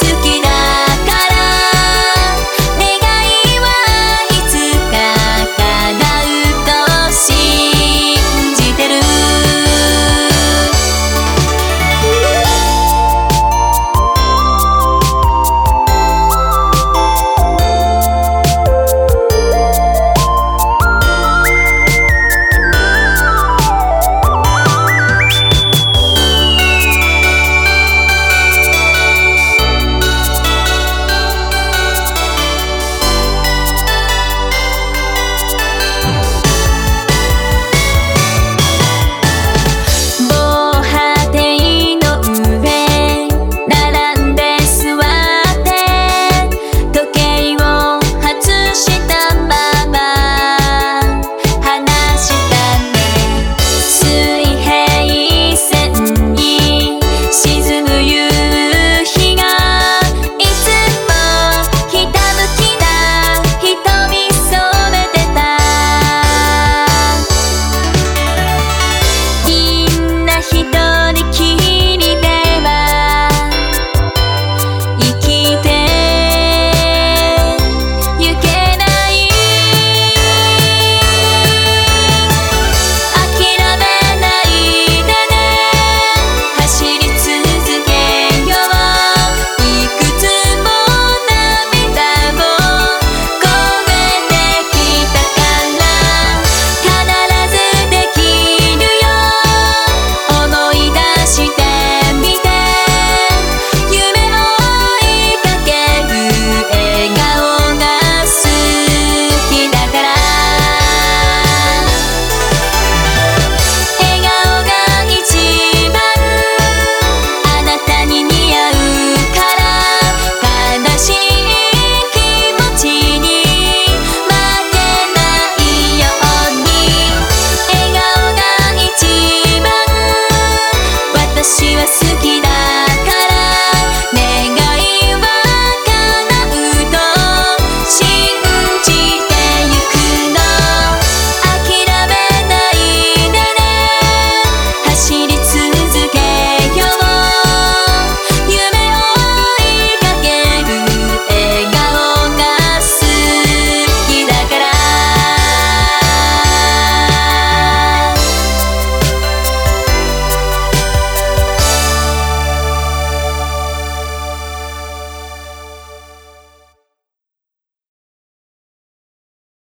好きな